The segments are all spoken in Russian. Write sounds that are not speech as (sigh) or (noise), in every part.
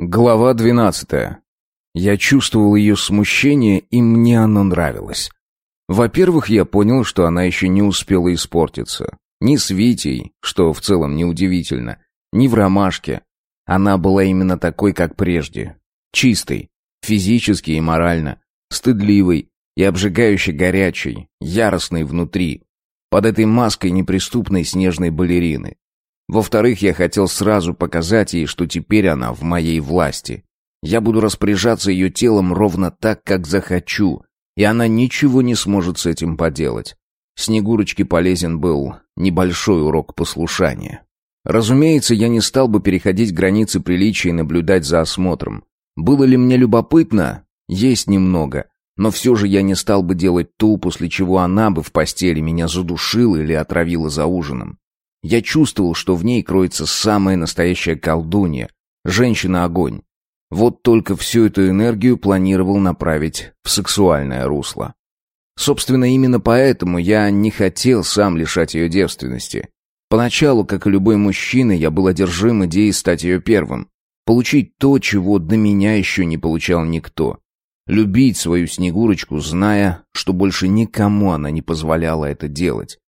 Глава двенадцатая. Я чувствовал ее смущение, и мне оно нравилось. Во-первых, я понял, что она еще не успела испортиться. Ни с Витей, что в целом неудивительно, ни в ромашке. Она была именно такой, как прежде. Чистой, физически и морально, стыдливой и обжигающе горячей, яростной внутри, под этой маской неприступной снежной балерины. Во-вторых, я хотел сразу показать ей, что теперь она в моей власти. Я буду распоряжаться ее телом ровно так, как захочу, и она ничего не сможет с этим поделать. Снегурочке полезен был небольшой урок послушания. Разумеется, я не стал бы переходить границы приличия и наблюдать за осмотром. Было ли мне любопытно? Есть немного. Но все же я не стал бы делать ту, после чего она бы в постели меня задушила или отравила за ужином. Я чувствовал, что в ней кроется самая настоящая колдунья, женщина-огонь. Вот только всю эту энергию планировал направить в сексуальное русло. Собственно, именно поэтому я не хотел сам лишать ее девственности. Поначалу, как и любой мужчина, я был одержим идеей стать ее первым. Получить то, чего до меня еще не получал никто. Любить свою Снегурочку, зная, что больше никому она не позволяла это делать.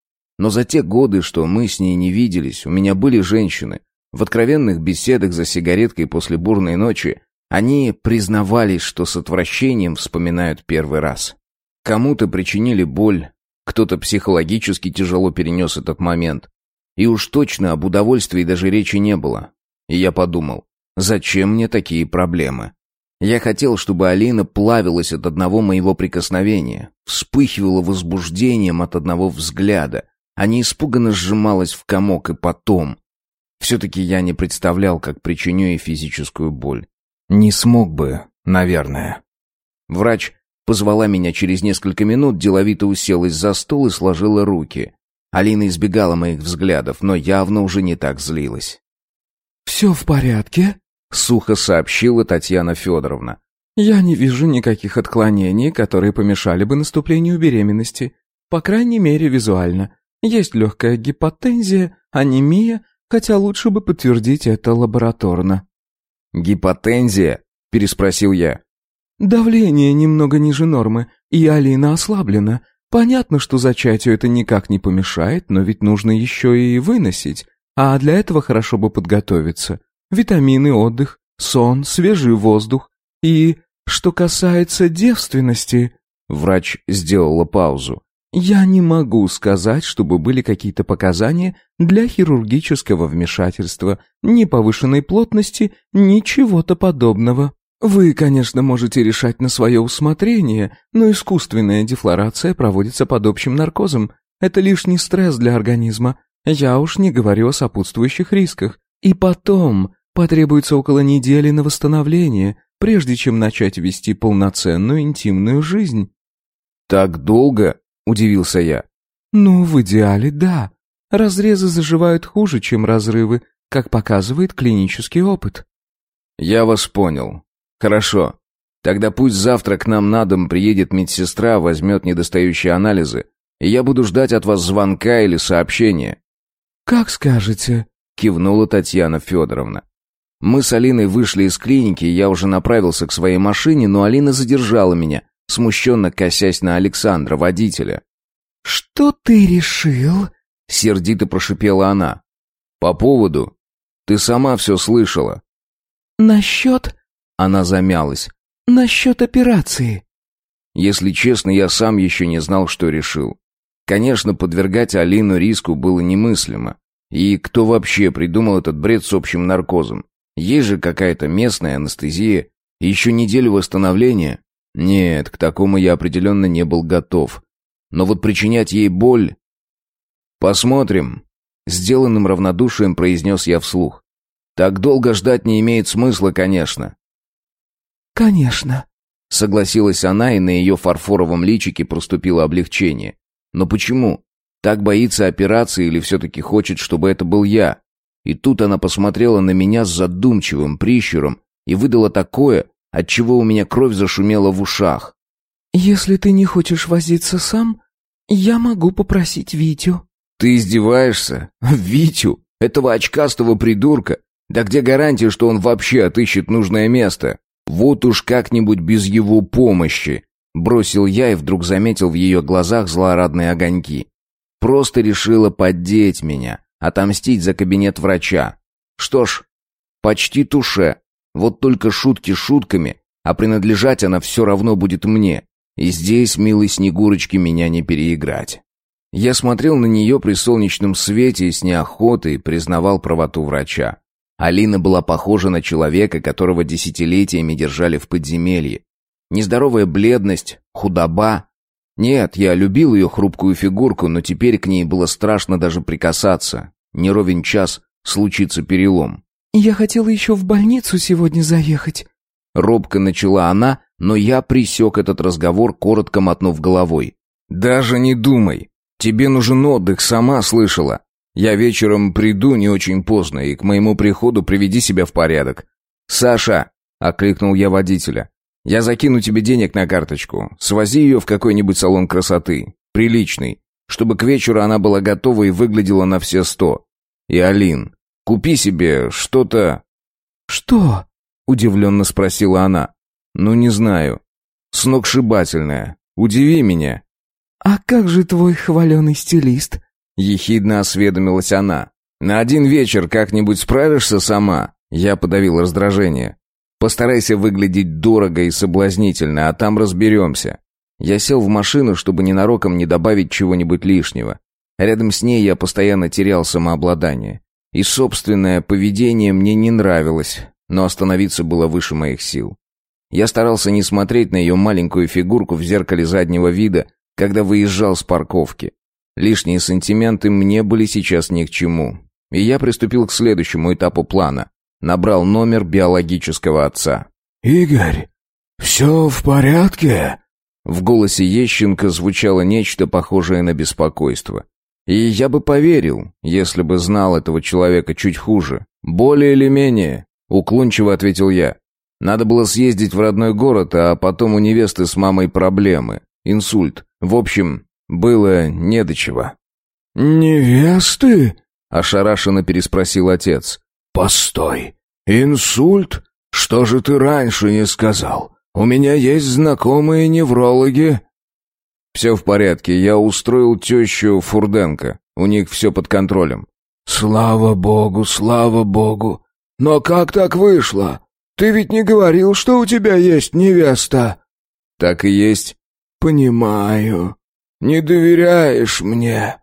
Но за те годы, что мы с ней не виделись, у меня были женщины. В откровенных беседах за сигареткой после бурной ночи они признавались, что с отвращением вспоминают первый раз. Кому-то причинили боль, кто-то психологически тяжело перенес этот момент. И уж точно об удовольствии даже речи не было. И я подумал, зачем мне такие проблемы? Я хотел, чтобы Алина плавилась от одного моего прикосновения, вспыхивала возбуждением от одного взгляда, а не испуганно сжималась в комок и потом. Все-таки я не представлял, как причиню ей физическую боль. Не смог бы, наверное. Врач позвала меня через несколько минут, деловито уселась за стол и сложила руки. Алина избегала моих взглядов, но явно уже не так злилась. «Все в порядке?» — сухо сообщила Татьяна Федоровна. «Я не вижу никаких отклонений, которые помешали бы наступлению беременности, по крайней мере визуально. Есть легкая гипотензия, анемия, хотя лучше бы подтвердить это лабораторно». «Гипотензия?» — переспросил я. «Давление немного ниже нормы, и Алина ослаблена. Понятно, что зачатию это никак не помешает, но ведь нужно еще и выносить, а для этого хорошо бы подготовиться. Витамины, отдых, сон, свежий воздух. И что касается девственности...» Врач сделала паузу. Я не могу сказать, чтобы были какие-то показания для хирургического вмешательства, ни повышенной плотности, ни чего-то подобного. Вы, конечно, можете решать на свое усмотрение, но искусственная дефлорация проводится под общим наркозом. Это лишний стресс для организма. Я уж не говорю о сопутствующих рисках. И потом потребуется около недели на восстановление, прежде чем начать вести полноценную интимную жизнь. Так долго? Удивился я. Ну, в идеале, да. Разрезы заживают хуже, чем разрывы, как показывает клинический опыт. Я вас понял. Хорошо. Тогда пусть завтра к нам на дом приедет медсестра, возьмет недостающие анализы, и я буду ждать от вас звонка или сообщения. Как скажете, кивнула Татьяна Федоровна. Мы с Алиной вышли из клиники, и я уже направился к своей машине, но Алина задержала меня, смущенно косясь на Александра, водителя. «Что ты решил?» — сердито прошипела она. «По поводу. Ты сама все слышала». «Насчет...» — она замялась. «Насчет операции». Если честно, я сам еще не знал, что решил. Конечно, подвергать Алину риску было немыслимо. И кто вообще придумал этот бред с общим наркозом? Есть же какая-то местная анестезия. Еще неделю восстановления. Нет, к такому я определенно не был готов. Но вот причинять ей боль... Посмотрим. Сделанным равнодушием произнес я вслух. Так долго ждать не имеет смысла, конечно. Конечно. Согласилась она, и на ее фарфоровом личике проступило облегчение. Но почему? Так боится операции или все-таки хочет, чтобы это был я? И тут она посмотрела на меня с задумчивым прищуром и выдала такое, отчего у меня кровь зашумела в ушах. «Если ты не хочешь возиться сам, я могу попросить Витю». «Ты издеваешься? (laughs) Витю? Этого очкастого придурка? Да где гарантия, что он вообще отыщет нужное место? Вот уж как-нибудь без его помощи. Бросил я и вдруг заметил в ее глазах злорадные огоньки. Просто решила поддеть меня, отомстить за кабинет врача. Что ж, почти туше. Вот только шутки шутками, а принадлежать она все равно будет мне. И здесь, милой Снегурочке, меня не переиграть. Я смотрел на нее при солнечном свете и с неохотой признавал правоту врача. Алина была похожа на человека, которого десятилетиями держали в подземелье. Нездоровая бледность, худоба. Нет, я любил ее хрупкую фигурку, но теперь к ней было страшно даже прикасаться. Не ровен час случится перелом. «Я хотела еще в больницу сегодня заехать». Робко начала она, но я присек этот разговор, коротко мотнув головой. «Даже не думай. Тебе нужен отдых, сама слышала. Я вечером приду не очень поздно, и к моему приходу приведи себя в порядок. Саша, окликнул я водителя. Я закину тебе денег на карточку. Свози ее в какой-нибудь салон красоты, приличный, чтобы к вечеру она была готова и выглядела на все сто. И Алин, купи себе что-то. Что? удивленно спросила она. Ну не знаю. Сногсшибательное. Удиви меня. А как же твой хваленый стилист? Ехидно осведомилась она. «На один вечер как-нибудь справишься сама?» Я подавил раздражение. «Постарайся выглядеть дорого и соблазнительно, а там разберемся». Я сел в машину, чтобы ненароком не добавить чего-нибудь лишнего. Рядом с ней я постоянно терял самообладание. И собственное поведение мне не нравилось, но остановиться было выше моих сил. Я старался не смотреть на ее маленькую фигурку в зеркале заднего вида, когда выезжал с парковки. Лишние сантименты мне были сейчас ни к чему. И я приступил к следующему этапу плана. Набрал номер биологического отца. «Игорь, все в порядке?» В голосе Ещенко звучало нечто похожее на беспокойство. И я бы поверил, если бы знал этого человека чуть хуже. «Более или менее», — уклончиво ответил я. «Надо было съездить в родной город, а потом у невесты с мамой проблемы. Инсульт. В общем, было не до чего. «Невесты?» — ошарашенно переспросил отец. «Постой. Инсульт? Что же ты раньше не сказал? У меня есть знакомые неврологи». «Все в порядке. Я устроил тещу Фурденко. У них все под контролем». «Слава богу, слава богу. Но как так вышло? Ты ведь не говорил, что у тебя есть невеста?» «Так и есть». «Понимаю. Не доверяешь мне?»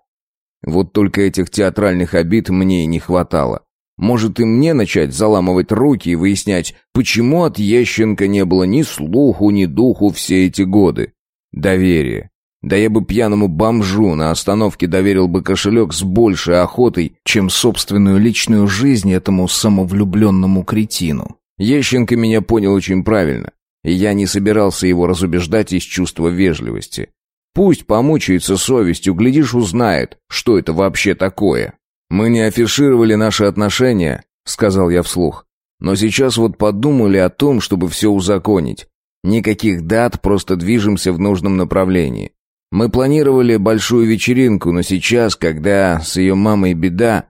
Вот только этих театральных обид мне и не хватало. Может и мне начать заламывать руки и выяснять, почему от Ещенко не было ни слуху, ни духу все эти годы. Доверие. Да я бы пьяному бомжу на остановке доверил бы кошелек с большей охотой, чем собственную личную жизнь этому самовлюбленному кретину. Ещенко меня понял очень правильно, и я не собирался его разубеждать из чувства вежливости. Пусть помучается совестью, глядишь, узнает, что это вообще такое. Мы не афишировали наши отношения, сказал я вслух. Но сейчас вот подумали о том, чтобы все узаконить. Никаких дат, просто движемся в нужном направлении. Мы планировали большую вечеринку, но сейчас, когда с ее мамой беда,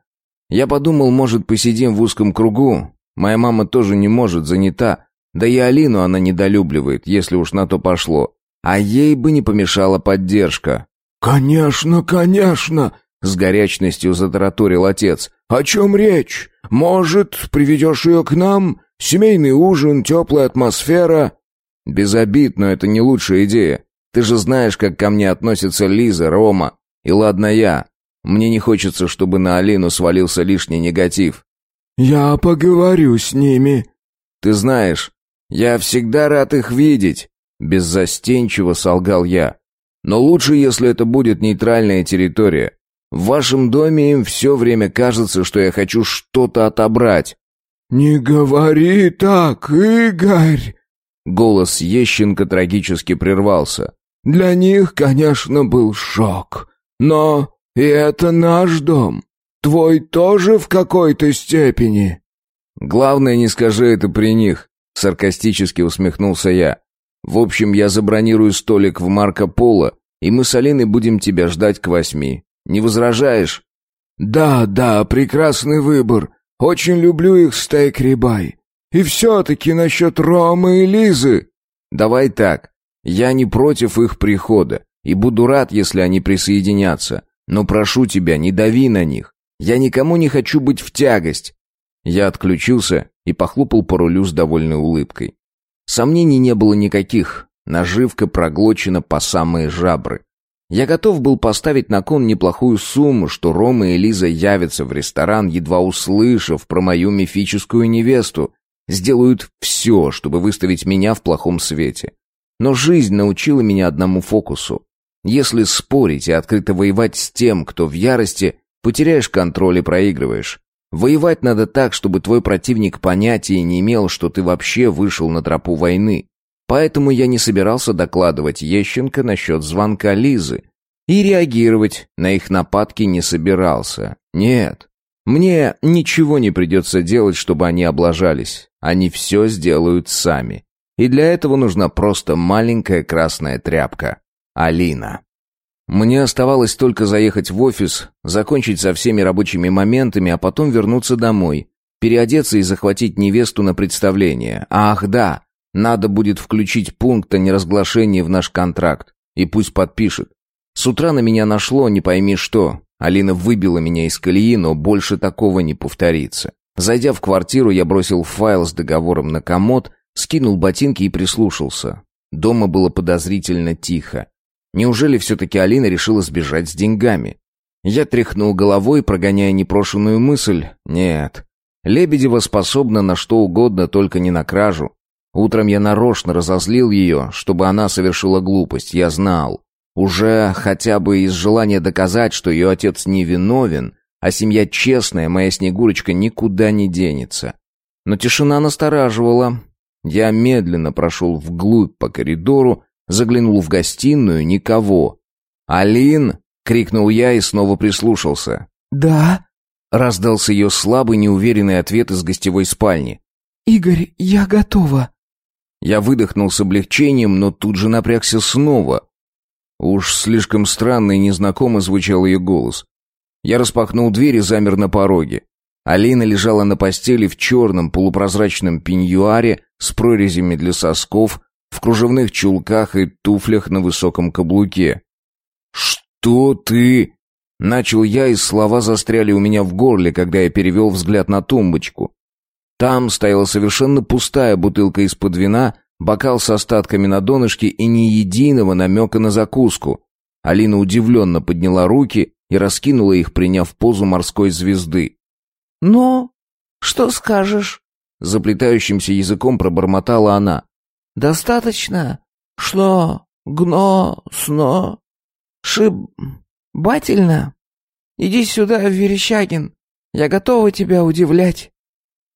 я подумал, может, посидим в узком кругу. Моя мама тоже не может, занята. Да и Алину она недолюбливает, если уж на то пошло а ей бы не помешала поддержка. «Конечно, конечно!» — с горячностью затараторил отец. «О чем речь? Может, приведешь ее к нам? Семейный ужин, теплая атмосфера?» «Без обид, но это не лучшая идея. Ты же знаешь, как ко мне относятся Лиза, Рома. И ладно я. Мне не хочется, чтобы на Алину свалился лишний негатив». «Я поговорю с ними». «Ты знаешь, я всегда рад их видеть». Беззастенчиво солгал я. Но лучше, если это будет нейтральная территория. В вашем доме им все время кажется, что я хочу что-то отобрать. «Не говори так, Игорь!» Голос Ещенко трагически прервался. «Для них, конечно, был шок. Но и это наш дом. Твой тоже в какой-то степени». «Главное, не скажи это при них», — саркастически усмехнулся я. В общем, я забронирую столик в Марко Поло, и мы с Алиной будем тебя ждать к восьми. Не возражаешь?» «Да, да, прекрасный выбор. Очень люблю их стейк рибай. И все-таки насчет Ромы и Лизы...» «Давай так. Я не против их прихода и буду рад, если они присоединятся. Но прошу тебя, не дави на них. Я никому не хочу быть в тягость». Я отключился и похлопал по рулю с довольной улыбкой. Сомнений не было никаких. Наживка проглочена по самые жабры. Я готов был поставить на кон неплохую сумму, что Рома и Лиза явятся в ресторан, едва услышав про мою мифическую невесту. Сделают все, чтобы выставить меня в плохом свете. Но жизнь научила меня одному фокусу. Если спорить и открыто воевать с тем, кто в ярости, потеряешь контроль и проигрываешь. Воевать надо так, чтобы твой противник понятия не имел, что ты вообще вышел на тропу войны. Поэтому я не собирался докладывать Ещенко насчет звонка Лизы. И реагировать на их нападки не собирался. Нет, мне ничего не придется делать, чтобы они облажались. Они все сделают сами. И для этого нужна просто маленькая красная тряпка. Алина. Мне оставалось только заехать в офис, закончить со всеми рабочими моментами, а потом вернуться домой, переодеться и захватить невесту на представление. Ах, да, надо будет включить пункт о неразглашении в наш контракт. И пусть подпишет. С утра на меня нашло, не пойми что. Алина выбила меня из колеи, но больше такого не повторится. Зайдя в квартиру, я бросил файл с договором на комод, скинул ботинки и прислушался. Дома было подозрительно тихо. Неужели все-таки Алина решила сбежать с деньгами? Я тряхнул головой, прогоняя непрошенную мысль. Нет. Лебедева способна на что угодно, только не на кражу. Утром я нарочно разозлил ее, чтобы она совершила глупость. Я знал. Уже хотя бы из желания доказать, что ее отец не виновен, а семья честная, моя Снегурочка никуда не денется. Но тишина настораживала. Я медленно прошел вглубь по коридору, заглянул в гостиную, никого. «Алин!» — крикнул я и снова прислушался. «Да?» — раздался ее слабый, неуверенный ответ из гостевой спальни. «Игорь, я готова». Я выдохнул с облегчением, но тут же напрягся снова. Уж слишком странно и незнакомо звучал ее голос. Я распахнул дверь и замер на пороге. Алина лежала на постели в черном полупрозрачном пеньюаре с прорезями для сосков, в кружевных чулках и туфлях на высоком каблуке. «Что ты...» Начал я, и слова застряли у меня в горле, когда я перевел взгляд на тумбочку. Там стояла совершенно пустая бутылка из-под вина, бокал с остатками на донышке и ни единого намека на закуску. Алина удивленно подняла руки и раскинула их, приняв позу морской звезды. «Ну, что скажешь?» Заплетающимся языком пробормотала она. «Достаточно? Что? Гно? Сно? Шибательно? Иди сюда, Верещагин. Я готова тебя удивлять».